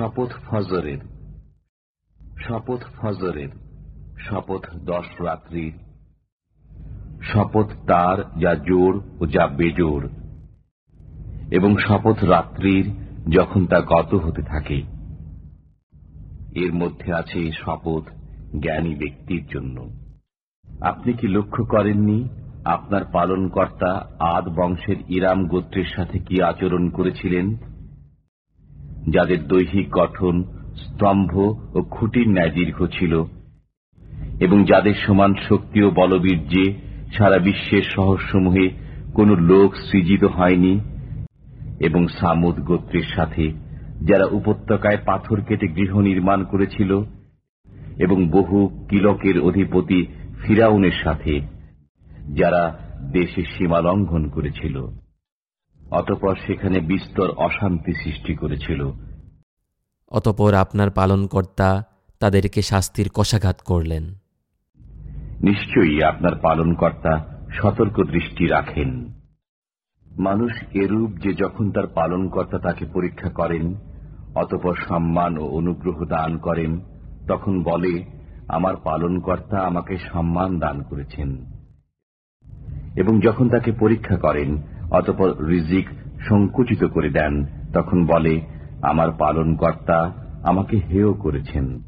শপথ ফজরের। শপথ ফজরের। শপথ দশ রাত্রির শপথ তার যা জোর ও যা বেজোর। এবং শপথ রাত্রির যখন তা গত হতে থাকে। এর মধ্যে আছে শপথ জ্ঞানী ব্যক্তির জন্য। আপনি কি লক্ষ্য করেননি আপনার পালনকর্তা আদ বংশের ইরাম গোত্রের সাথে কি আচরণ করেছিলেন? যাদের দৈহিক গঠন, স্তম্ভ ও খুঁটির ন্যায় দীর্ঘ ছিল, এবং যাদের সমান শক্তি ও বলবীর্যে সারা বিশ্বের শহরসমূহে কোন লোক সৃজিত হয়নি, এবং সামুদ গোত্রের সাথে যারা উপত্যকায় পাথর কেটে গৃহ নির্মাণ করেছিল, এবং বহু কিলকের অধিপতি ফিরাউনের সাথে যারা দেশে সীমা লঙ্ঘন করেছিল। অতপর সেখানে বিস্তর অশান্তি সৃষ্টি করেছিল। অতপর আপনার পালনকর্তা তাদেরকে শাস্তির কষাঘাত করলেন। নিশ্চয়ই আপনার পালনকর্তা সতর্ক দৃষ্টি রাখেন। মানুষ এরূপ যে যখন তার পালনকর্তা তাকে পরীক্ষা করেন অতপর সম্মান ও অনুগ্রহ দান করেন তখন বলে আমার পালনকর্তা আমাকে সম্মান দান করেছেন। এবং যখন তাকে পরীক্ষা করেন অতপর রিজিক সংকুচিত করে দেন। তখন বলে, আমার পালনকর্তা আমাকে হেয় করেছেন।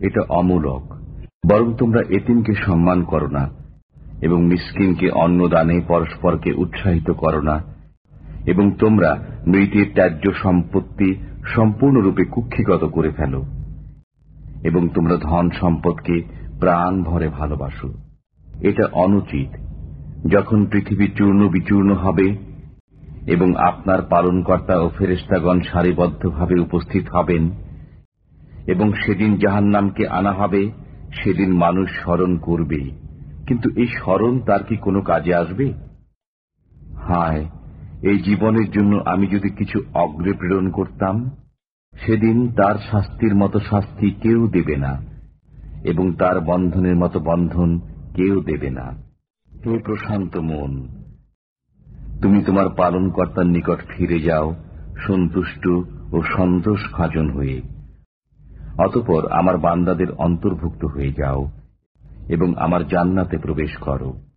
এটা অমূলক। বরং তোমরা এতিমকে সম্মান করো না এবং মিসকিনকে অন্নদানে পরস্পরকে উৎসাহিত করো না। এবং তোমরা মৃতের ত্যায্য সম্পত্তি সম্পূর্ণরূপে কুক্ষিগত করে ফেল। এবং তোমরা ধন সম্পদকে প্রাণ ভরে ভালোবাসো। এটা অনুচিত। যখন পৃথিবী চূর্ণ বিচূর্ণ হবে এবং আপনার পালনকর্তা ও ফেরেস্তাগণ সারিবদ্ধভাবে উপস্থিত হবেন, এবং সেদিন জাহান্নামকে আনা হবে, সেদিন মানুষ স্মরণ করবে। কিন্তু এই স্মরণ তার কি কোনো কাজে আসবে? হায়, এই জীবনের জন্য আমি যদি কিছু অগ্রে প্রেরণ করতাম, সেদিন তার শাস্তির মতো শাস্তি কেউ দেবে না, এবং তার বন্ধনের মতো বন্ধন কেউ দেবে না। হে প্রশান্ত মন। তুমি তোমার পালন কর্তার নিকট ফিরে যাও, সন্তুষ্ট ও সন্তোষ খাজন হয়ে। অতপর আমার বান্দাদের অন্তর্ভুক্ত হয়ে যাও এবং আমার জান্নাতে প্রবেশ করো।